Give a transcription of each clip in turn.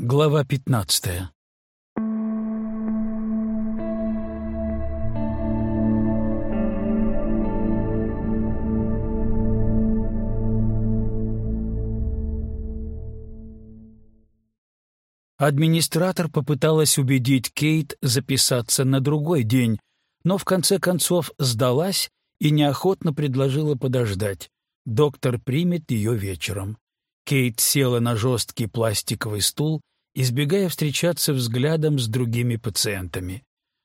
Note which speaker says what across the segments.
Speaker 1: Глава пятнадцатая Администратор попыталась убедить Кейт записаться на другой день, но в конце концов сдалась и неохотно предложила подождать. Доктор примет ее вечером. Кейт села на жесткий пластиковый стул, избегая встречаться взглядом с другими пациентами.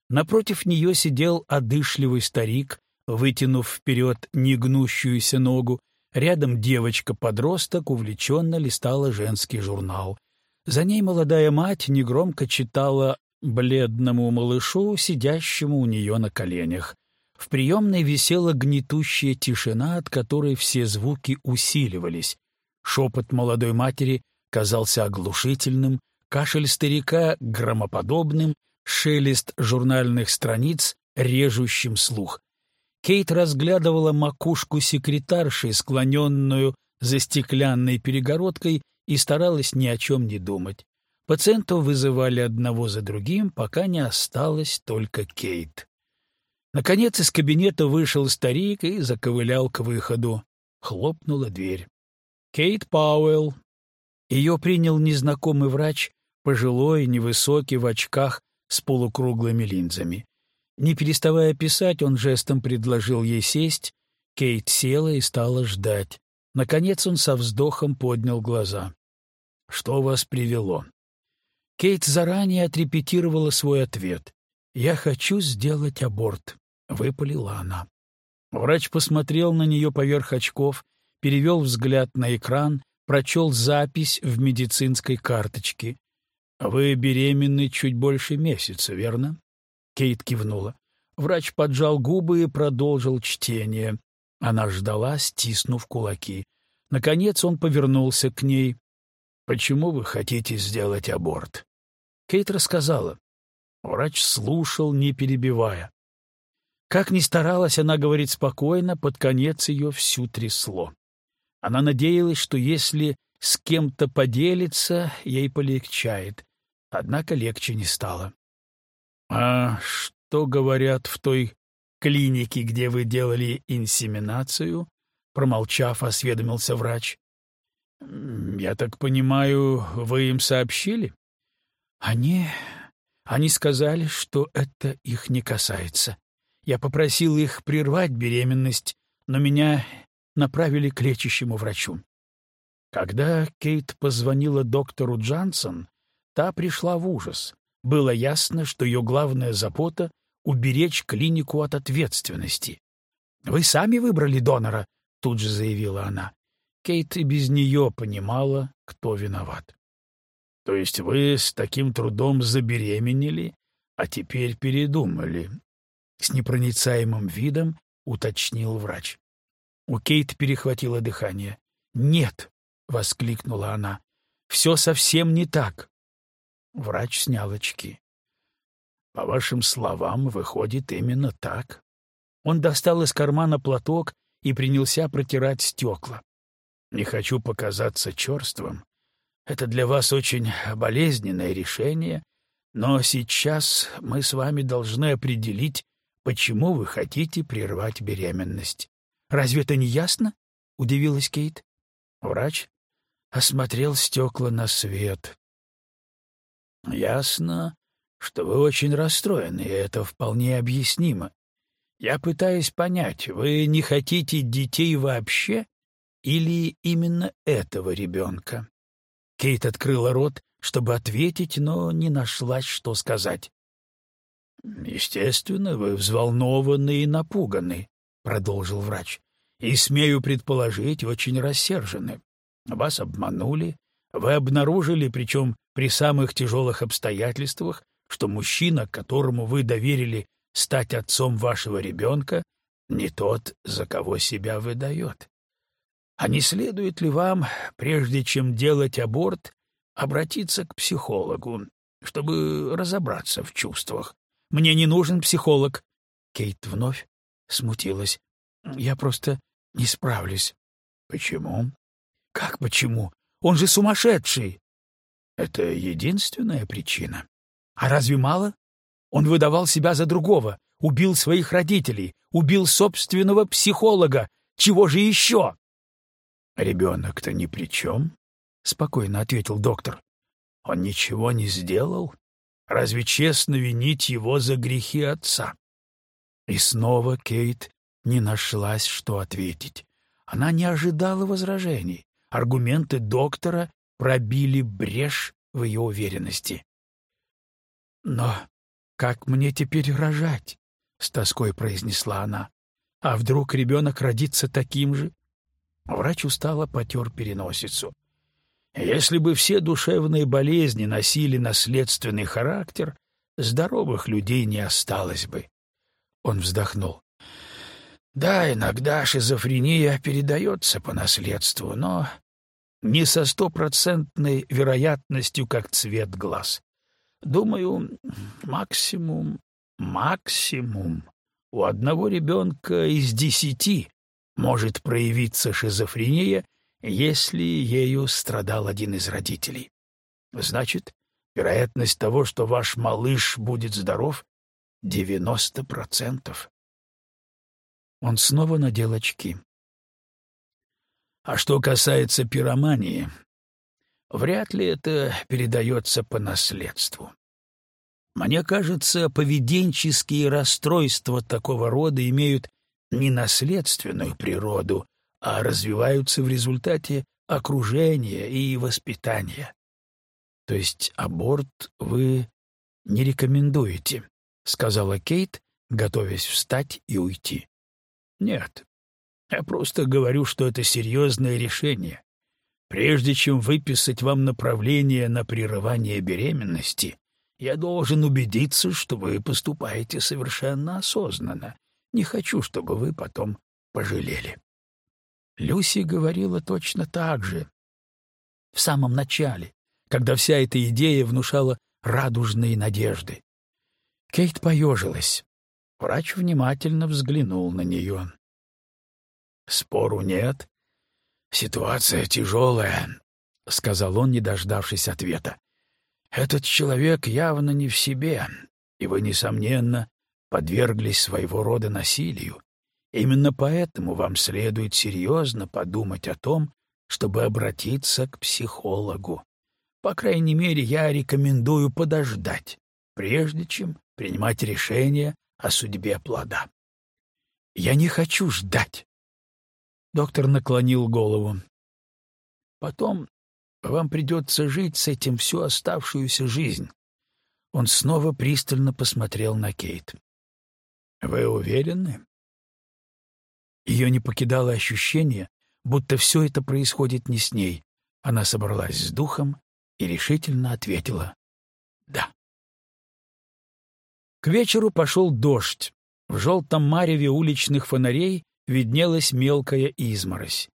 Speaker 1: Напротив нее сидел одышливый старик, вытянув вперед негнущуюся ногу. Рядом девочка-подросток увлеченно листала женский журнал. За ней молодая мать негромко читала бледному малышу, сидящему у нее на коленях. В приемной висела гнетущая тишина, от которой все звуки усиливались. Шепот молодой матери казался оглушительным, кашель старика — громоподобным, шелест журнальных страниц — режущим слух. Кейт разглядывала макушку секретарши, склоненную за стеклянной перегородкой, и старалась ни о чем не думать. Пациентов вызывали одного за другим, пока не осталась только Кейт. Наконец из кабинета вышел старик и заковылял к выходу. Хлопнула дверь. Кейт Пауэлл. Ее принял незнакомый врач, пожилой, невысокий, в очках с полукруглыми линзами. Не переставая писать, он жестом предложил ей сесть. Кейт села и стала ждать. Наконец он со вздохом поднял глаза. «Что вас привело?» Кейт заранее отрепетировала свой ответ. «Я хочу сделать аборт», — выпалила она. Врач посмотрел на нее поверх очков, перевел взгляд на экран, прочел запись в медицинской карточке. «Вы беременны чуть больше месяца, верно?» Кейт кивнула. Врач поджал губы и продолжил чтение. Она ждала, стиснув кулаки. Наконец он повернулся к ней. «Почему вы хотите сделать аборт?» Кейт рассказала. Врач слушал, не перебивая. Как ни старалась она говорить спокойно, под конец ее всю трясло. Она надеялась, что если с кем-то поделиться, ей полегчает. Однако легче не стало. — А что говорят в той клинике, где вы делали инсеминацию? Промолчав, осведомился врач. «Я так понимаю, вы им сообщили?» «Они... они сказали, что это их не касается. Я попросил их прервать беременность, но меня направили к лечащему врачу. Когда Кейт позвонила доктору Джансон, та пришла в ужас. Было ясно, что ее главная забота — уберечь клинику от ответственности. «Вы сами выбрали донора», — тут же заявила она. Кейт и без нее понимала, кто виноват. — То есть вы с таким трудом забеременели, а теперь передумали? — с непроницаемым видом уточнил врач. У Кейт перехватило дыхание. «Нет!» — воскликнула она. «Все совсем не так!» Врач снял очки. «По вашим словам, выходит именно так». Он достал из кармана платок и принялся протирать стекла. Не хочу показаться черством. Это для вас очень болезненное решение, но сейчас мы с вами должны определить, почему вы хотите прервать беременность. Разве это не ясно? — удивилась Кейт. Врач осмотрел стекла на свет. — Ясно, что вы очень расстроены, и это вполне объяснимо. Я пытаюсь понять, вы не хотите детей вообще или именно этого ребенка? Кейт открыла рот, чтобы ответить, но не нашлась, что сказать. «Естественно, вы взволнованы и напуганы», — продолжил врач, — «и, смею предположить, очень рассержены. Вас обманули, вы обнаружили, причем при самых тяжелых обстоятельствах, что мужчина, которому вы доверили стать отцом вашего ребенка, не тот, за кого себя выдает. А не следует ли вам, прежде чем делать аборт, обратиться к психологу, чтобы разобраться в чувствах? Мне не нужен психолог. Кейт вновь смутилась. Я просто не справлюсь. Почему? Как почему? Он же сумасшедший. Это единственная причина. А разве мало? Он выдавал себя за другого, убил своих родителей, убил собственного психолога. Чего же еще? Ребенок-то ни при чем, — спокойно ответил доктор. Он ничего не сделал. Разве честно винить его за грехи отца? И снова Кейт не нашлась, что ответить. Она не ожидала возражений. Аргументы доктора пробили брешь в ее уверенности. «Но как мне теперь рожать?» — с тоской произнесла она. «А вдруг ребенок родится таким же?» Врач устало потер переносицу. Если бы все душевные болезни носили наследственный характер, здоровых людей не осталось бы. Он вздохнул. Да, иногда шизофрения передается по наследству, но не со стопроцентной вероятностью, как цвет глаз. Думаю, максимум, максимум у одного ребенка из десяти может проявиться шизофрения, если ею страдал один из родителей. Значит, вероятность того, что ваш малыш будет здоров, — девяносто процентов. Он снова надел очки. А что касается пиромании, вряд ли это передается по наследству. Мне кажется, поведенческие расстройства такого рода имеют не наследственную природу, а развиваются в результате окружения и воспитания. То есть аборт вы не рекомендуете, сказала Кейт, готовясь встать и уйти. Нет. Я просто говорю, что это серьезное решение. Прежде чем выписать вам направление на прерывание беременности, я должен убедиться, что вы поступаете совершенно осознанно. Не хочу, чтобы вы потом пожалели. Люси говорила точно так же. В самом начале, когда вся эта идея внушала радужные надежды. Кейт поежилась. Врач внимательно взглянул на нее. «Спору нет. Ситуация тяжелая», — сказал он, не дождавшись ответа. «Этот человек явно не в себе, и вы, несомненно, подверглись своего рода насилию. Именно поэтому вам следует серьезно подумать о том, чтобы обратиться к психологу. По крайней мере, я рекомендую подождать, прежде чем принимать решение о судьбе плода. Я не хочу ждать. Доктор наклонил голову. Потом вам придется жить с этим всю оставшуюся жизнь. Он снова пристально посмотрел на Кейт. Вы уверены? Ее не покидало ощущение, будто все это происходит не с ней. Она собралась с духом и решительно ответила «да». К вечеру пошел дождь. В желтом мареве уличных фонарей виднелась мелкая изморозь.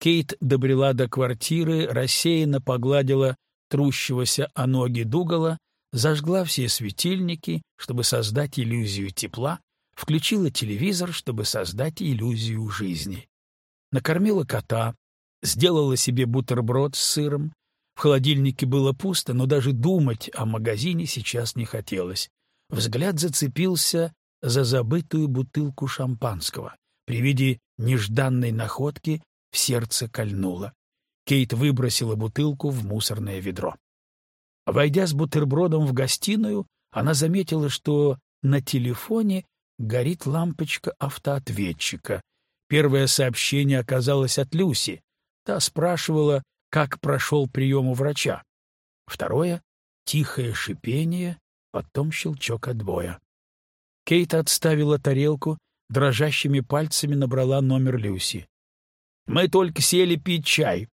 Speaker 1: Кейт добрела до квартиры, рассеянно погладила трущегося о ноги Дугала, зажгла все светильники, чтобы создать иллюзию тепла, включила телевизор, чтобы создать иллюзию жизни. Накормила кота, сделала себе бутерброд с сыром. В холодильнике было пусто, но даже думать о магазине сейчас не хотелось. Взгляд зацепился за забытую бутылку шампанского. При виде нежданной находки в сердце кольнуло. Кейт выбросила бутылку в мусорное ведро. Войдя с бутербродом в гостиную, она заметила, что на телефоне горит лампочка автоответчика. Первое сообщение оказалось от Люси. Та спрашивала, как прошел прием у врача. Второе — тихое шипение, потом щелчок отбоя. Кейт отставила тарелку, дрожащими пальцами набрала номер Люси. «Мы только сели пить чай».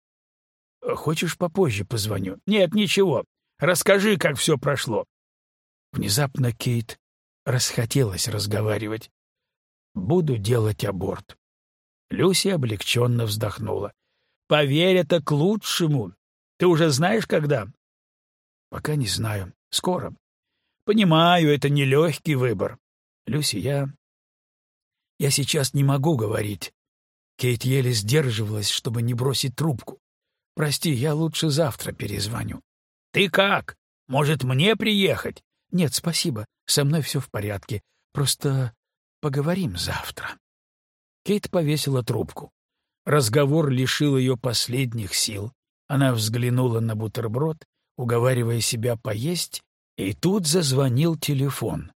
Speaker 1: «Хочешь, попозже позвоню?» «Нет, ничего. Расскажи, как все прошло». Внезапно Кейт расхотелось разговаривать. «Буду делать аборт». Люси облегченно вздохнула. «Поверь, это к лучшему. Ты уже знаешь, когда?» «Пока не знаю. Скоро». «Понимаю, это нелегкий выбор. Люси, я... Я сейчас не могу говорить». Кейт еле сдерживалась, чтобы не бросить трубку. «Прости, я лучше завтра перезвоню». Ты как? Может, мне приехать?»
Speaker 2: «Нет, спасибо. Со мной все в порядке. Просто поговорим завтра».
Speaker 1: Кейт повесила трубку. Разговор лишил ее последних сил. Она взглянула на бутерброд, уговаривая себя поесть, и тут зазвонил телефон.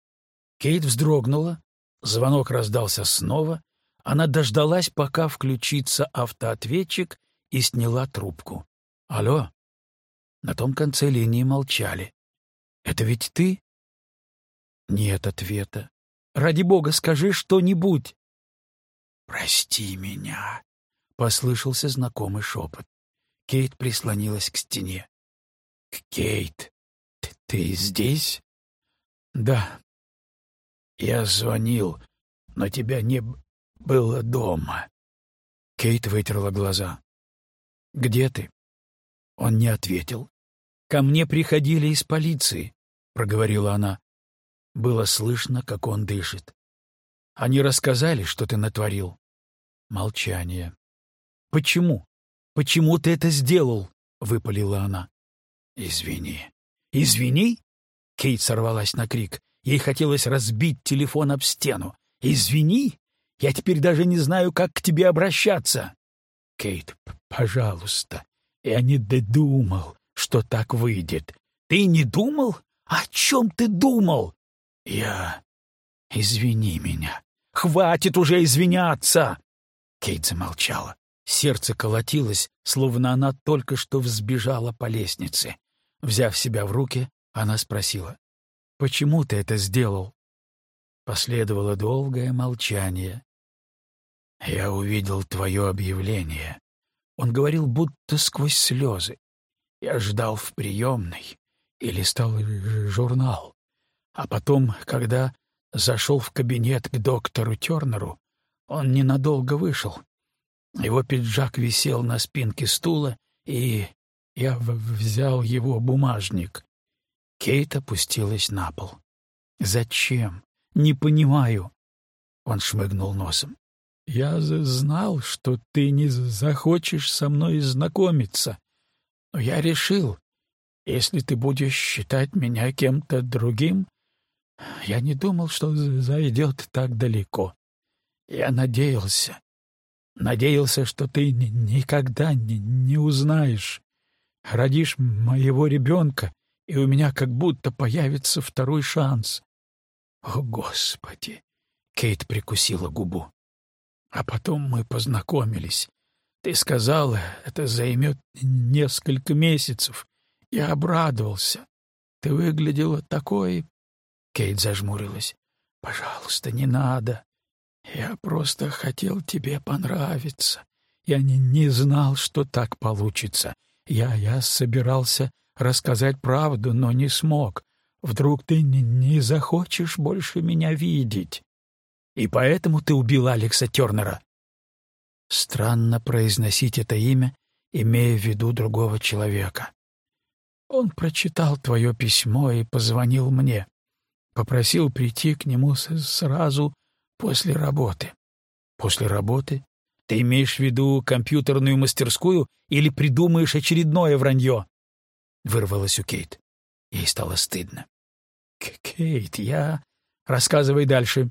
Speaker 1: Кейт вздрогнула, звонок раздался снова, она дождалась, пока включится автоответчик, и сняла трубку. «Алло?» На том конце линии молчали. «Это ведь ты?» Нет ответа. «Ради бога, скажи что-нибудь!» «Прости меня!» — послышался знакомый шепот. Кейт прислонилась к стене. «Кейт, ты, здесь?» «Да». «Я звонил, но тебя не было дома». Кейт вытерла глаза. «Где ты?» Он не ответил. «Ко мне приходили из полиции», — проговорила она. Было слышно, как он дышит. «Они рассказали, что ты натворил?» Молчание. «Почему? Почему ты это сделал?» — выпалила она. «Извини». «Извини?» Кейт сорвалась на крик. Ей хотелось разбить телефон об стену. «Извини? Я теперь даже не знаю, как к тебе обращаться». «Кейт, пожалуйста, я не додумал, что так выйдет». «Ты не думал? О чем ты думал?» «Я... Извини меня». «Хватит уже извиняться!» Кейт замолчала. Сердце колотилось, словно она только что взбежала по лестнице. Взяв себя в руки, она спросила, «Почему ты это сделал?» Последовало долгое молчание. «Я увидел твое объявление». Он говорил будто сквозь слезы. Я ждал в приемной и листал журнал. А потом, когда зашел в кабинет к доктору Тернеру, он ненадолго вышел. Его пиджак висел на спинке стула, и я взял его бумажник. Кейт опустилась на пол. «Зачем? Не понимаю». Он шмыгнул носом. «Я знал, что ты не захочешь со мной знакомиться. Но я решил, если ты будешь считать меня кем-то другим, я не думал, что зайдет так далеко. Я надеялся, Надеялся, что ты никогда не, не узнаешь. Родишь моего ребенка, и у меня как будто появится второй шанс. О, Господи! Кейт прикусила губу. А потом мы познакомились. Ты сказала, это займет несколько месяцев. Я обрадовался. Ты выглядела такой... Кейт зажмурилась. Пожалуйста, не надо. Я просто хотел тебе понравиться. Я не, не знал, что так получится. Я, я собирался рассказать правду, но не смог. Вдруг ты не, не захочешь больше меня видеть. И поэтому ты убил Алекса Тернера. Странно произносить это имя, имея в виду другого человека. Он прочитал твое письмо и позвонил мне. Попросил прийти к нему сразу После работы. После работы? Ты имеешь в виду компьютерную мастерскую или придумаешь очередное вранье? Вырвалось у Кейт. Ей стало стыдно. Кейт, я... Рассказывай дальше.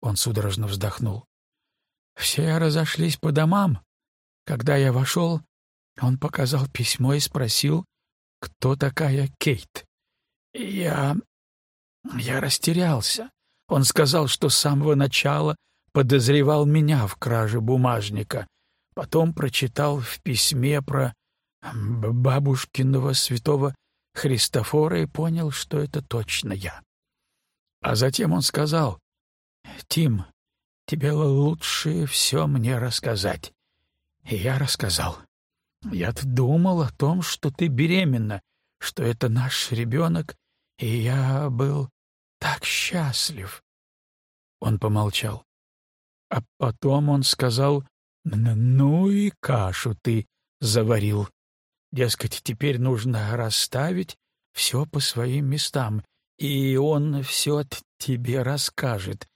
Speaker 1: Он судорожно вздохнул. Все разошлись по домам. Когда я вошел, он показал письмо и спросил, кто такая Кейт. Я... я растерялся. Он сказал, что с самого начала подозревал меня в краже бумажника. Потом прочитал в письме про бабушкиного святого Христофора и понял, что это точно я. А затем он сказал, «Тим, тебе лучше все мне рассказать». И я рассказал. Я думал о том, что ты беременна, что это наш ребенок, и я был так счастлив. Он помолчал. А потом он сказал, «Ну и кашу ты заварил. Дескать, теперь нужно расставить все по своим местам, и он все тебе расскажет.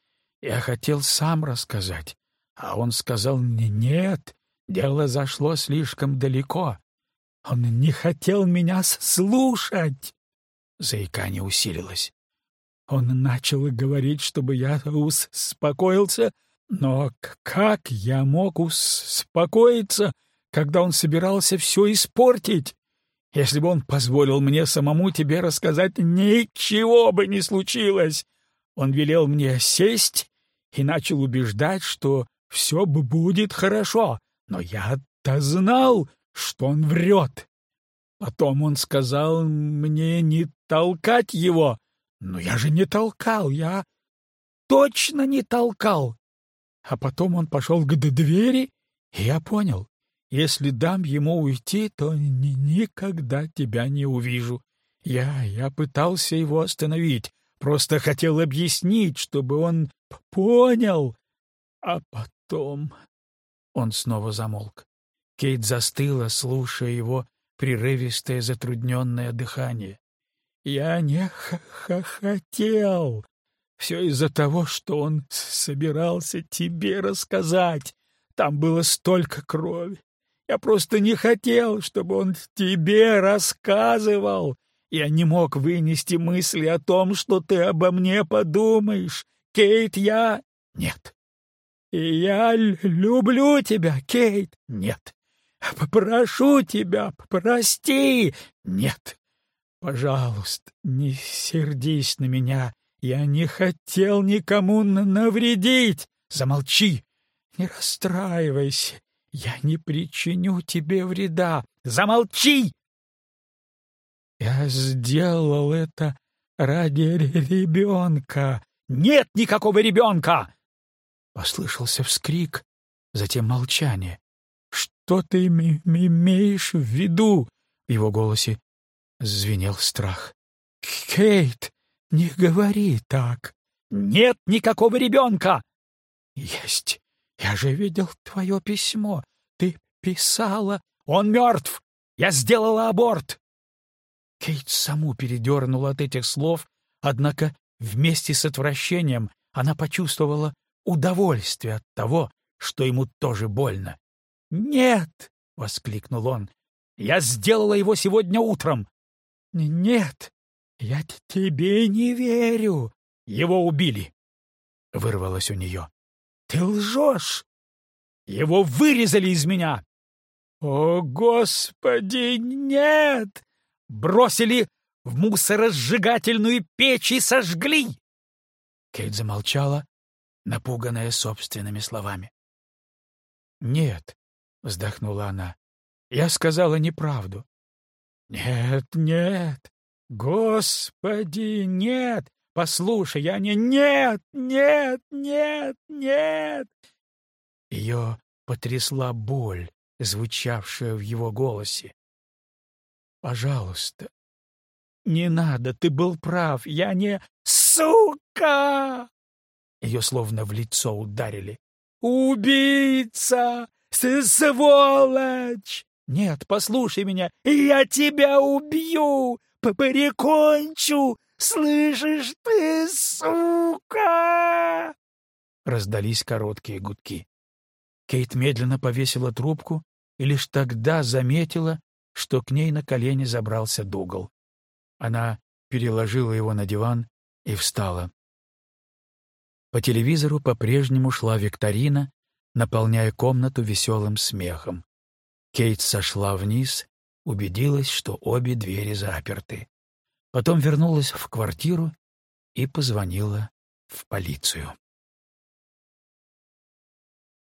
Speaker 1: Я хотел сам рассказать, а он сказал, «Нет, дело зашло слишком далеко. Он не хотел меня слушать. Заикание усилилось. Он начал говорить, чтобы я успокоился, но как я мог успокоиться, когда он собирался все испортить? Если бы он позволил мне самому тебе рассказать, ничего бы не случилось. Он велел мне сесть и начал убеждать, что все будет хорошо, но я-то знал, что он врет. Потом он сказал мне не толкать его, но я же не толкал, я точно не толкал. А потом он пошел к двери, и я понял, если дам ему уйти, то ни никогда тебя не увижу. Я, я пытался его остановить, просто хотел объяснить, чтобы он понял. А потом... Он снова замолк. Кейт застыла, слушая его прерывистое затрудненное дыхание. Я не х хотел. Все из-за того, что он собирался тебе рассказать. Там было столько крови. Я просто не хотел, чтобы он тебе рассказывал. Я не мог вынести мысли о том, что ты обо мне подумаешь. Кейт, я... Нет. И я люблю тебя, Кейт. Нет. Попрошу тебя, прости. Нет. Пожалуйста, не сердись на меня. Я не хотел никому навредить. Замолчи. Не расстраивайся. Я не причиню тебе вреда. Замолчи! Я сделал это ради ребенка. Нет никакого ребенка! Послышался вскрик, затем молчание. Что ты имеешь в виду? В его голосе Звенел страх. «Кейт, не говори так! Нет никакого ребенка!» «Есть! Я же видел твое письмо. Ты писала... Он мертв! Я сделала аборт!» Кейт саму передернула от этих слов, однако вместе с отвращением она почувствовала удовольствие от того, что ему тоже больно. «Нет!» — воскликнул он. «Я сделала его сегодня утром. «Нет, я тебе не верю!» «Его убили!» — вырвалось у нее. «Ты лжешь! Его вырезали из меня!» «О, Господи, нет!» «Бросили в мусоросжигательную печь и сожгли!» Кейт замолчала, напуганная собственными словами. «Нет», — вздохнула она, — «я сказала неправду. «Нет, нет! Господи, нет! Послушай, я не... Нет, нет, нет, нет!» Ее потрясла боль, звучавшая в его голосе. «Пожалуйста, не надо, ты был прав, я не... Сука!» Ее словно в лицо ударили. «Убийца! Сволочь! Нет, послушай меня, я тебя убью, прикончу, слышишь ты, сука!» Раздались короткие гудки. Кейт медленно повесила трубку и лишь тогда заметила, что к ней на колени забрался Дугал. Она переложила его на диван и встала. По телевизору по-прежнему шла викторина, наполняя комнату веселым смехом. Кейт сошла вниз, убедилась, что обе двери заперты. Потом вернулась в квартиру и позвонила в полицию.